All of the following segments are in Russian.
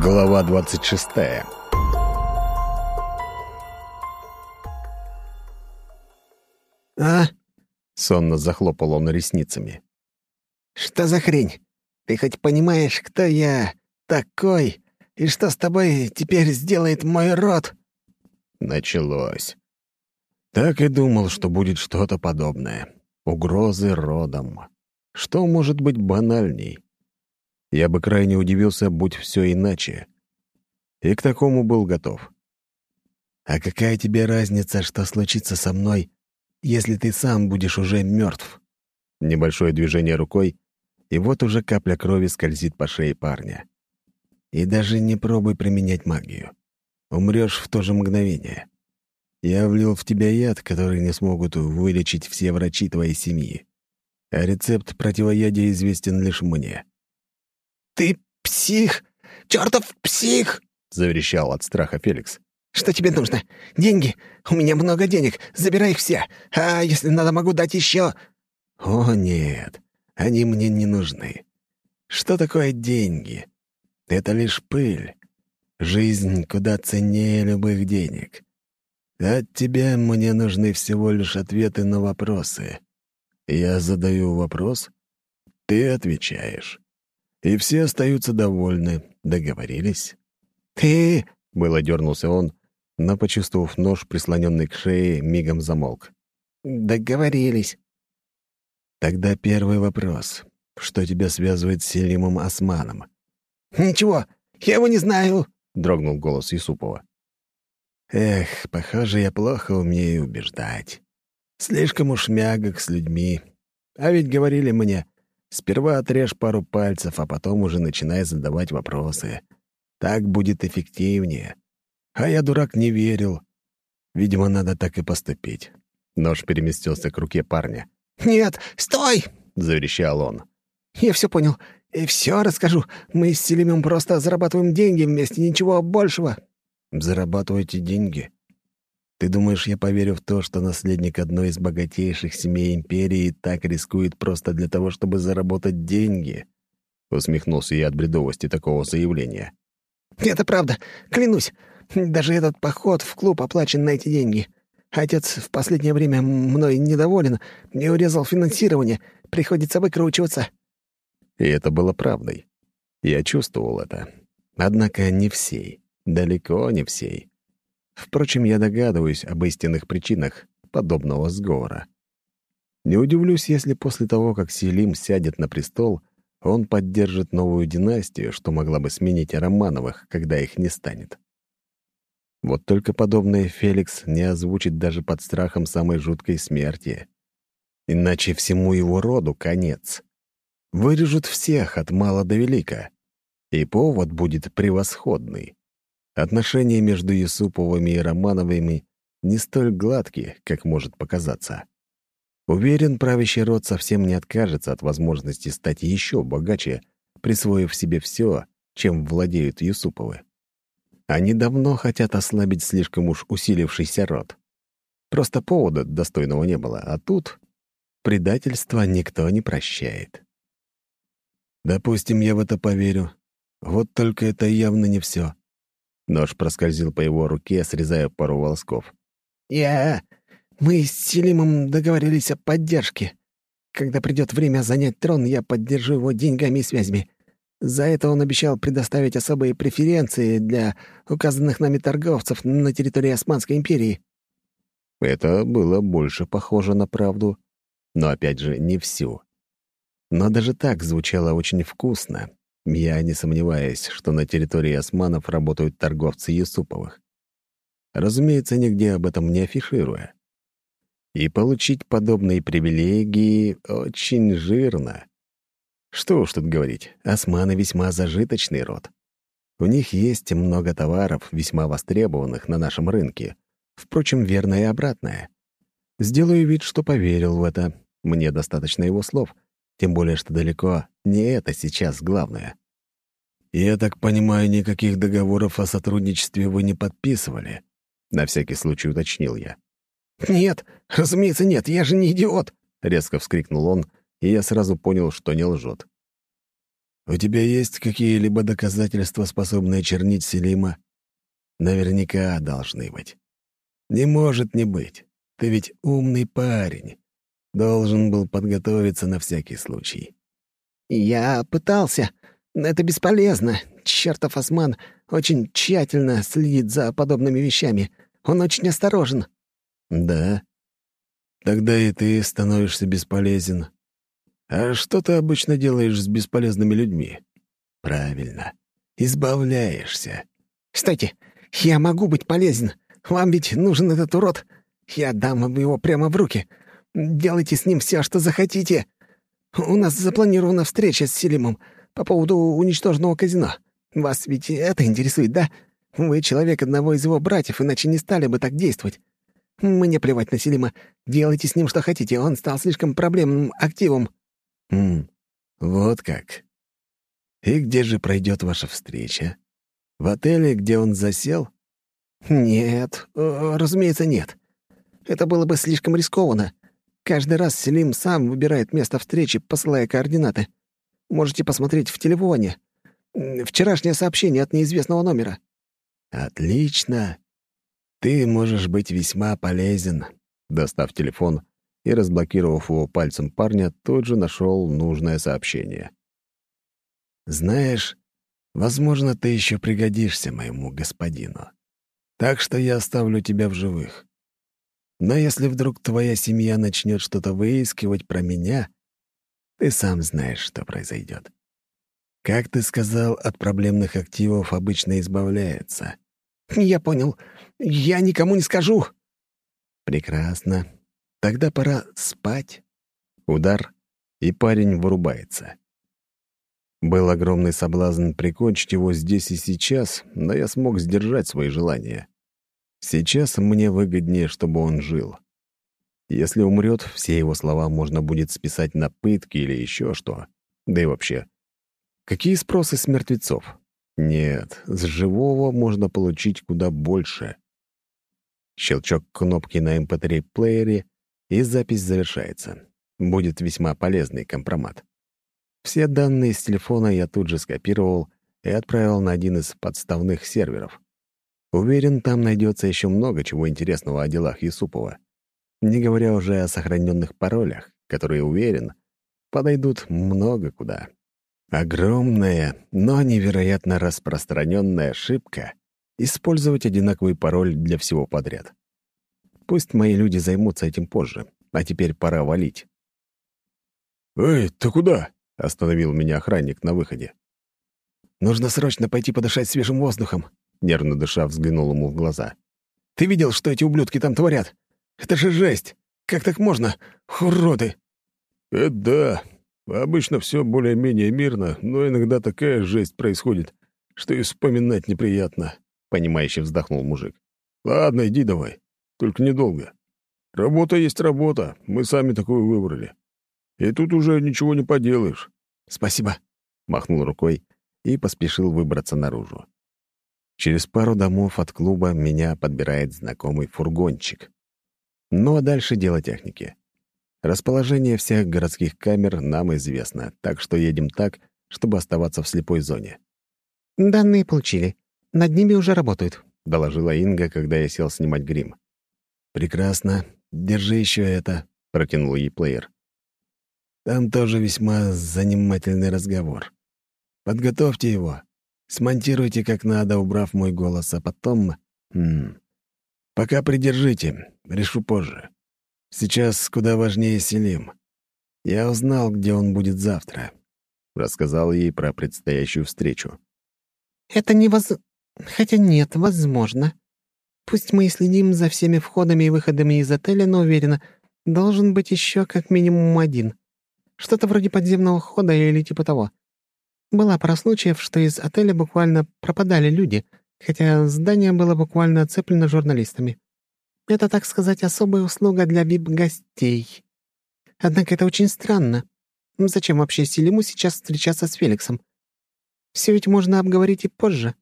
Глава 26 «А?» — сонно захлопал он ресницами. «Что за хрень? Ты хоть понимаешь, кто я такой, и что с тобой теперь сделает мой род?» Началось. Так и думал, что будет что-то подобное. Угрозы родом. Что может быть банальней? Я бы крайне удивился, будь все иначе. И к такому был готов. «А какая тебе разница, что случится со мной, если ты сам будешь уже мертв?» Небольшое движение рукой, и вот уже капля крови скользит по шее парня. «И даже не пробуй применять магию. Умрешь в то же мгновение. Я влил в тебя яд, который не смогут вылечить все врачи твоей семьи. А рецепт противоядия известен лишь мне. «Ты псих! Чёртов псих!» — заверещал от страха Феликс. «Что тебе нужно? Деньги? У меня много денег. Забирай их все. А если надо, могу дать еще...» «О, нет, они мне не нужны. Что такое деньги? Это лишь пыль. Жизнь куда ценнее любых денег. От тебя мне нужны всего лишь ответы на вопросы. Я задаю вопрос, ты отвечаешь и все остаются довольны. Договорились?» «Ты...» — было дернулся он, но, почувствовав нож, прислоненный к шее, мигом замолк. «Договорились». «Тогда первый вопрос. Что тебя связывает с Селимом Османом?» «Ничего, я его не знаю», — дрогнул голос Юсупова. «Эх, похоже, я плохо умею убеждать. Слишком уж мягок с людьми. А ведь говорили мне, Сперва отрежь пару пальцев, а потом уже начинай задавать вопросы. Так будет эффективнее. А я, дурак, не верил. Видимо, надо так и поступить. Нож переместился к руке парня. «Нет, стой!» — заверещал он. «Я все понял. И все расскажу. Мы с Селимем просто зарабатываем деньги вместе, ничего большего». «Зарабатываете деньги? Ты думаешь, я поверю в то, что наследник одной из богатейших семей империи так рискует просто для того, чтобы заработать деньги?» Усмехнулся я от бредовости такого заявления. «Это правда, клянусь. Даже этот поход в клуб оплачен на эти деньги. Отец в последнее время мной недоволен и урезал финансирование. Приходится выкручиваться». И это было правдой. Я чувствовал это. Однако не всей. Далеко не всей. Впрочем, я догадываюсь об истинных причинах подобного сговора. Не удивлюсь, если после того, как Селим сядет на престол, он поддержит новую династию, что могла бы сменить Романовых, когда их не станет. Вот только подобное Феликс не озвучит даже под страхом самой жуткой смерти. Иначе всему его роду конец. Вырежут всех от мала до велика. И повод будет превосходный. Отношения между Юсуповыми и Романовыми не столь гладкие, как может показаться. Уверен, правящий род совсем не откажется от возможности стать еще богаче, присвоив себе все, чем владеют Юсуповы. Они давно хотят ослабить слишком уж усилившийся род. Просто повода достойного не было, а тут предательство никто не прощает. Допустим, я в это поверю. Вот только это явно не все. Нож проскользил по его руке, срезая пару волосков. «Я... Мы с Селимом договорились о поддержке. Когда придет время занять трон, я поддержу его деньгами и связями. За это он обещал предоставить особые преференции для указанных нами торговцев на территории Османской империи». Это было больше похоже на правду, но, опять же, не всю. Но даже так звучало очень вкусно, я не сомневаюсь, что на территории османов работают торговцы Юсуповых. Разумеется, нигде об этом не афишируя. И получить подобные привилегии очень жирно. Что уж тут говорить, османы весьма зажиточный род. У них есть много товаров, весьма востребованных на нашем рынке. Впрочем, верно и обратное. Сделаю вид, что поверил в это. Мне достаточно его слов, тем более, что далеко не это сейчас главное. «Я так понимаю, никаких договоров о сотрудничестве вы не подписывали?» На всякий случай уточнил я. «Нет, разумеется, нет, я же не идиот!» Резко вскрикнул он, и я сразу понял, что не лжет. У тебя есть какие-либо доказательства, способные чернить Селима? Наверняка должны быть. Не может не быть. Ты ведь умный парень. Должен был подготовиться на всякий случай. Я пытался. но Это бесполезно. Чертов осман очень тщательно следит за подобными вещами. Он очень осторожен. Да. Тогда и ты становишься бесполезен. А что ты обычно делаешь с бесполезными людьми? Правильно. Избавляешься. Кстати, я могу быть полезен. Вам ведь нужен этот урод. Я дам вам его прямо в руки. Делайте с ним все, что захотите. У нас запланирована встреча с Селимом по поводу уничтоженного казино. Вас ведь это интересует, да? Вы человек одного из его братьев, иначе не стали бы так действовать. Мне плевать на Селима. Делайте с ним что хотите, он стал слишком проблемным активом». «Хм, вот как. И где же пройдет ваша встреча? В отеле, где он засел?» «Нет, э, разумеется, нет. Это было бы слишком рискованно. Каждый раз Селим сам выбирает место встречи, посылая координаты. Можете посмотреть в телефоне. Вчерашнее сообщение от неизвестного номера». «Отлично. Ты можешь быть весьма полезен». Достав телефон и разблокировав его пальцем парня, тут же нашел нужное сообщение. «Знаешь, возможно, ты еще пригодишься моему господину. Так что я оставлю тебя в живых. Но если вдруг твоя семья начнет что-то выискивать про меня, ты сам знаешь, что произойдет. Как ты сказал, от проблемных активов обычно избавляется. Я понял. Я никому не скажу. Прекрасно. Тогда пора спать. Удар, и парень вырубается. Был огромный соблазн прикончить его здесь и сейчас, но я смог сдержать свои желания. Сейчас мне выгоднее, чтобы он жил. Если умрет, все его слова можно будет списать на пытки или еще что. Да и вообще, Какие спросы с мертвецов? Нет, с живого можно получить куда больше. Щелчок кнопки на MP3-плеере, эм и запись завершается. Будет весьма полезный компромат. Все данные с телефона я тут же скопировал и отправил на один из подставных серверов. Уверен, там найдется еще много чего интересного о делах Юсупова. Не говоря уже о сохраненных паролях, которые, уверен, подойдут много куда. Огромная, но невероятно распространенная ошибка — использовать одинаковый пароль для всего подряд. Пусть мои люди займутся этим позже, а теперь пора валить. «Эй, ты куда?» — остановил меня охранник на выходе. «Нужно срочно пойти подышать свежим воздухом», — нервно дыша взглянул ему в глаза. «Ты видел, что эти ублюдки там творят? Это же жесть! Как так можно? Уроды!» «Это да, Обычно все более-менее мирно, но иногда такая жесть происходит, что и вспоминать неприятно», — понимающе вздохнул мужик. «Ладно, иди давай. Только недолго. Работа есть работа, мы сами такую выбрали. И тут уже ничего не поделаешь». «Спасибо», — махнул рукой и поспешил выбраться наружу. Через пару домов от клуба меня подбирает знакомый фургончик. Ну а дальше дело техники. Расположение всех городских камер нам известно, так что едем так, чтобы оставаться в слепой зоне. «Данные получили. Над ними уже работают», — доложила Инга, когда я сел снимать грим. «Прекрасно. Держи еще это», — протянул ей плеер. «Там тоже весьма занимательный разговор. Подготовьте его. Смонтируйте как надо, убрав мой голос, а потом... М -м, пока придержите, решу позже». Сейчас куда важнее Селим. Я узнал, где он будет завтра. Рассказал ей про предстоящую встречу. «Это не воз... Хотя нет, возможно. Пусть мы и следим за всеми входами и выходами из отеля, но уверена, должен быть еще как минимум один. Что-то вроде подземного хода или типа того. Была пара случаев, что из отеля буквально пропадали люди, хотя здание было буквально оцеплено журналистами. Это, так сказать, особая услуга для вип-гостей. Однако это очень странно. Зачем вообще Селиму сейчас встречаться с Феликсом? Все ведь можно обговорить и позже.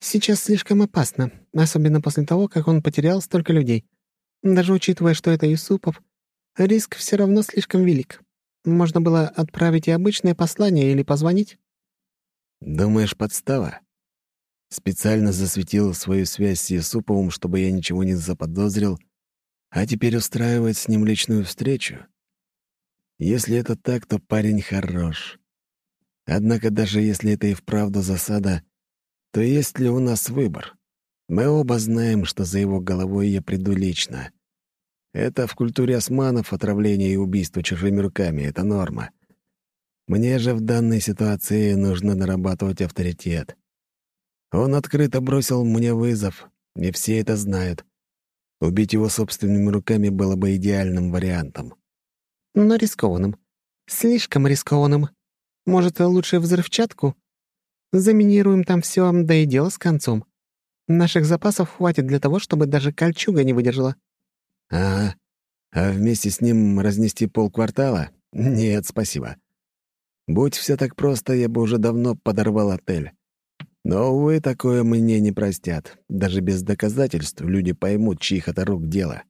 Сейчас слишком опасно, особенно после того, как он потерял столько людей. Даже учитывая, что это Юсупов, риск все равно слишком велик. Можно было отправить и обычное послание или позвонить. Думаешь, подстава? Специально засветил свою связь с Юсуповым, чтобы я ничего не заподозрил, а теперь устраивает с ним личную встречу. Если это так, то парень хорош. Однако даже если это и вправду засада, то есть ли у нас выбор? Мы оба знаем, что за его головой я приду лично. Это в культуре османов отравление и убийство чужими руками — это норма. Мне же в данной ситуации нужно нарабатывать авторитет. Он открыто бросил мне вызов, и все это знают. Убить его собственными руками было бы идеальным вариантом. Но рискованным. Слишком рискованным. Может, лучше взрывчатку? Заминируем там все, да и дело с концом. Наших запасов хватит для того, чтобы даже кольчуга не выдержала. Ага. А вместе с ним разнести полквартала? Нет, спасибо. Будь все так просто, я бы уже давно подорвал отель. Но, увы, такое мне не простят. Даже без доказательств люди поймут, чьих это рук дело.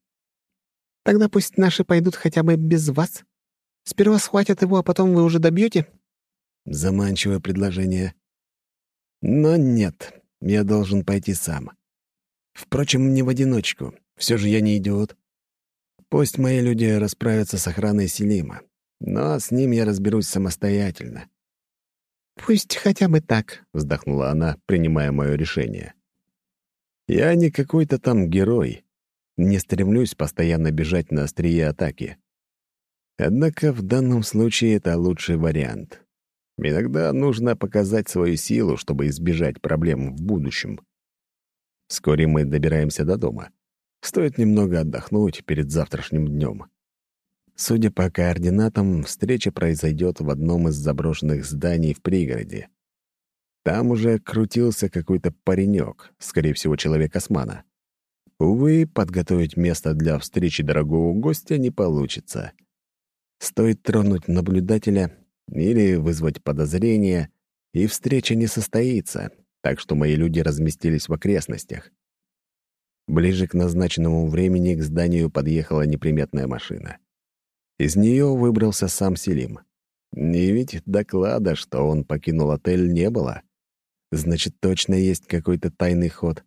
Тогда пусть наши пойдут хотя бы без вас. Сперва схватят его, а потом вы уже добьете. Заманчивое предложение. Но нет, я должен пойти сам. Впрочем, не в одиночку. Все же я не идиот. Пусть мои люди расправятся с охраной Селима, но с ним я разберусь самостоятельно. «Пусть хотя бы так», — вздохнула она, принимая мое решение. «Я не какой-то там герой. Не стремлюсь постоянно бежать на острие атаки. Однако в данном случае это лучший вариант. Иногда нужно показать свою силу, чтобы избежать проблем в будущем. Вскоре мы добираемся до дома. Стоит немного отдохнуть перед завтрашним днем. Судя по координатам, встреча произойдет в одном из заброшенных зданий в пригороде. Там уже крутился какой-то паренек, скорее всего, человек Османа. Увы, подготовить место для встречи дорогого гостя не получится. Стоит тронуть наблюдателя или вызвать подозрение, и встреча не состоится, так что мои люди разместились в окрестностях. Ближе к назначенному времени к зданию подъехала неприметная машина. Из нее выбрался сам Селим. Не ведь доклада, что он покинул отель, не было. Значит, точно есть какой-то тайный ход.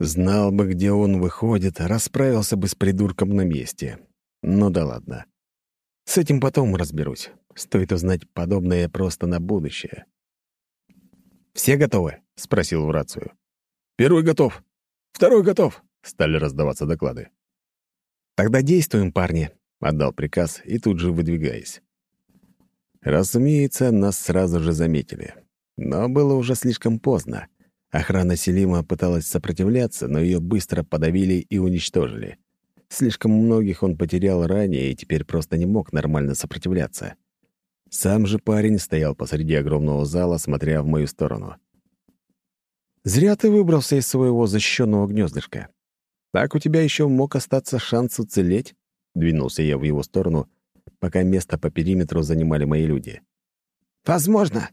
Знал бы, где он выходит, расправился бы с придурком на месте. Ну да ладно. С этим потом разберусь. Стоит узнать подобное просто на будущее. «Все готовы?» — спросил в рацию. «Первый готов. Второй готов», — стали раздаваться доклады. «Тогда действуем, парни», — отдал приказ и тут же выдвигаясь. Разумеется, нас сразу же заметили. Но было уже слишком поздно. Охрана Селима пыталась сопротивляться, но ее быстро подавили и уничтожили. Слишком многих он потерял ранее и теперь просто не мог нормально сопротивляться. Сам же парень стоял посреди огромного зала, смотря в мою сторону. «Зря ты выбрался из своего защищенного гнездышка. Так у тебя еще мог остаться шанс уцелеть. Двинулся я в его сторону, пока место по периметру занимали мои люди. «Возможно.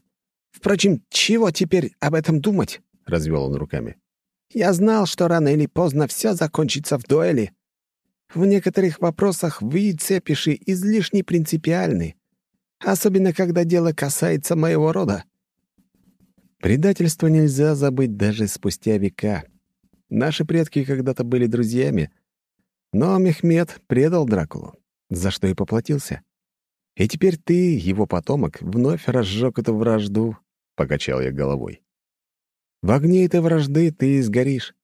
Впрочем, чего теперь об этом думать?» — развел он руками. «Я знал, что рано или поздно все закончится в дуэли. В некоторых вопросах вы, цепиши, излишне принципиальны, особенно когда дело касается моего рода». Предательство нельзя забыть даже спустя века. Наши предки когда-то были друзьями — но Мехмед предал Дракулу, за что и поплатился. И теперь ты, его потомок, вновь разжег эту вражду, — покачал я головой. В огне этой вражды ты сгоришь.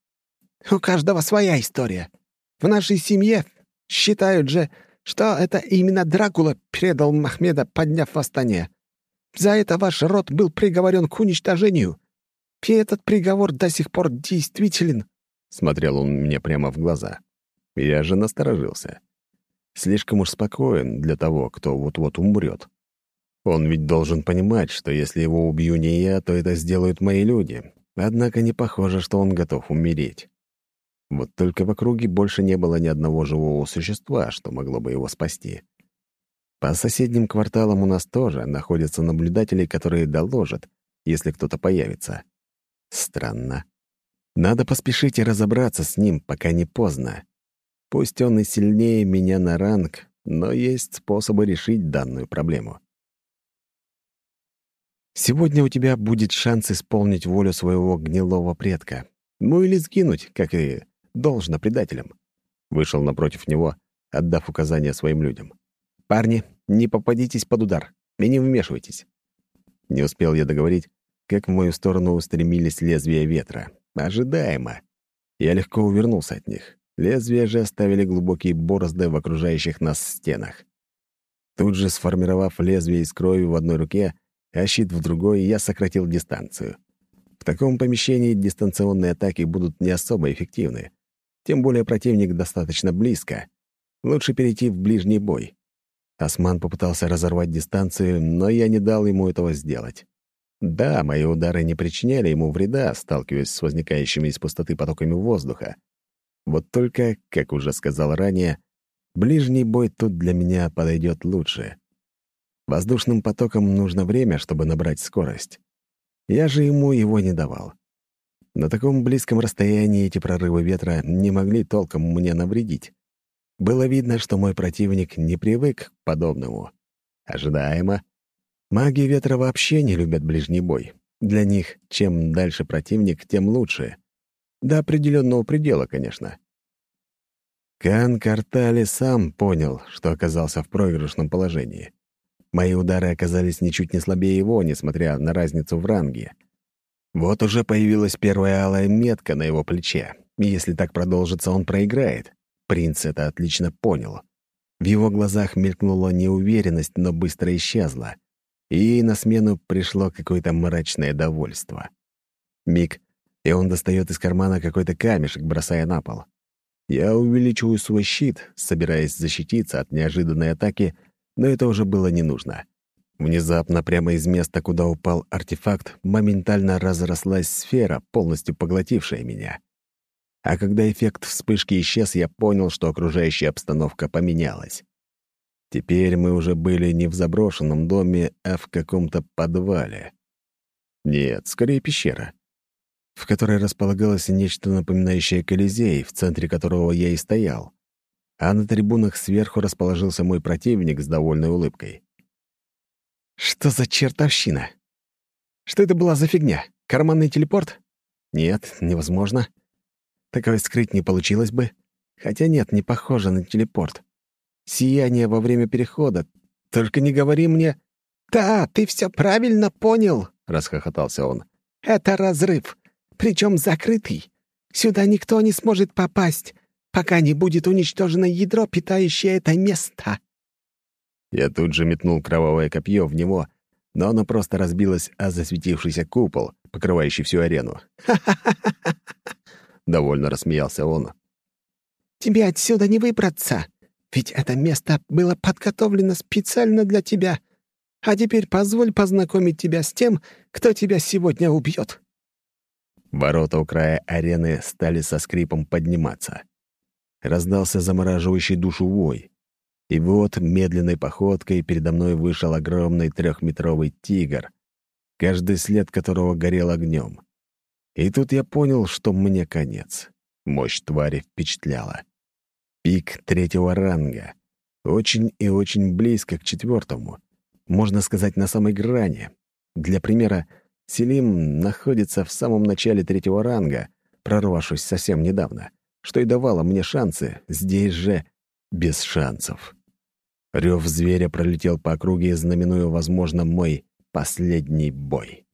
У каждого своя история. В нашей семье считают же, что это именно Дракула предал Махмеда, подняв восстание. За это ваш род был приговорен к уничтожению. И этот приговор до сих пор действителен. Смотрел он мне прямо в глаза. Я же насторожился. Слишком уж спокоен для того, кто вот-вот умрет. Он ведь должен понимать, что если его убью не я, то это сделают мои люди. Однако не похоже, что он готов умереть. Вот только в округе больше не было ни одного живого существа, что могло бы его спасти. По соседним кварталам у нас тоже находятся наблюдатели, которые доложат, если кто-то появится. Странно. Надо поспешить и разобраться с ним, пока не поздно. Пусть он и сильнее меня на ранг, но есть способы решить данную проблему. Сегодня у тебя будет шанс исполнить волю своего гнилого предка. Ну или сгинуть, как и должно предателям. Вышел напротив него, отдав указания своим людям. «Парни, не попадитесь под удар и не вмешивайтесь». Не успел я договорить, как в мою сторону устремились лезвия ветра. Ожидаемо. Я легко увернулся от них. Лезвия же оставили глубокие борозды в окружающих нас стенах. Тут же, сформировав лезвие из крови в одной руке, а щит в другой, я сократил дистанцию. В таком помещении дистанционные атаки будут не особо эффективны. Тем более противник достаточно близко. Лучше перейти в ближний бой. Осман попытался разорвать дистанцию, но я не дал ему этого сделать. Да, мои удары не причиняли ему вреда, сталкиваясь с возникающими из пустоты потоками воздуха. Вот только, как уже сказал ранее, ближний бой тут для меня подойдет лучше. Воздушным потокам нужно время, чтобы набрать скорость. Я же ему его не давал. На таком близком расстоянии эти прорывы ветра не могли толком мне навредить. Было видно, что мой противник не привык к подобному. Ожидаемо. Маги ветра вообще не любят ближний бой. Для них чем дальше противник, тем лучше. До определенного предела, конечно. Кан Картали сам понял, что оказался в проигрышном положении. Мои удары оказались ничуть не слабее его, несмотря на разницу в ранге. Вот уже появилась первая алая метка на его плече. Если так продолжится, он проиграет. Принц это отлично понял. В его глазах мелькнула неуверенность, но быстро исчезла. И на смену пришло какое-то мрачное довольство. Миг, и он достает из кармана какой-то камешек, бросая на пол. Я увеличиваю свой щит, собираясь защититься от неожиданной атаки — но это уже было не нужно. Внезапно, прямо из места, куда упал артефакт, моментально разрослась сфера, полностью поглотившая меня. А когда эффект вспышки исчез, я понял, что окружающая обстановка поменялась. Теперь мы уже были не в заброшенном доме, а в каком-то подвале. Нет, скорее пещера, в которой располагалось нечто напоминающее Колизей, в центре которого я и стоял а на трибунах сверху расположился мой противник с довольной улыбкой. «Что за чертовщина? Что это была за фигня? Карманный телепорт? Нет, невозможно. Такое скрыть не получилось бы. Хотя нет, не похоже на телепорт. Сияние во время перехода. Только не говори мне...» «Да, ты все правильно понял», — расхохотался он. «Это разрыв, причем закрытый. Сюда никто не сможет попасть пока не будет уничтожено ядро, питающее это место». Я тут же метнул кровавое копье в него, но оно просто разбилось о засветившийся купол, покрывающий всю арену. «Ха-ха-ха!» Довольно рассмеялся он. «Тебе отсюда не выбраться, ведь это место было подготовлено специально для тебя. А теперь позволь познакомить тебя с тем, кто тебя сегодня убьет». Ворота у края арены стали со скрипом подниматься раздался замораживающий душу вой. И вот медленной походкой передо мной вышел огромный трехметровый тигр, каждый след которого горел огнем. И тут я понял, что мне конец. Мощь твари впечатляла. Пик третьего ранга. Очень и очень близко к четвертому. Можно сказать, на самой грани. Для примера, Селим находится в самом начале третьего ранга, прорвавшись совсем недавно что и давало мне шансы, здесь же без шансов. Рев зверя пролетел по округе, знаменуя, возможно, мой последний бой.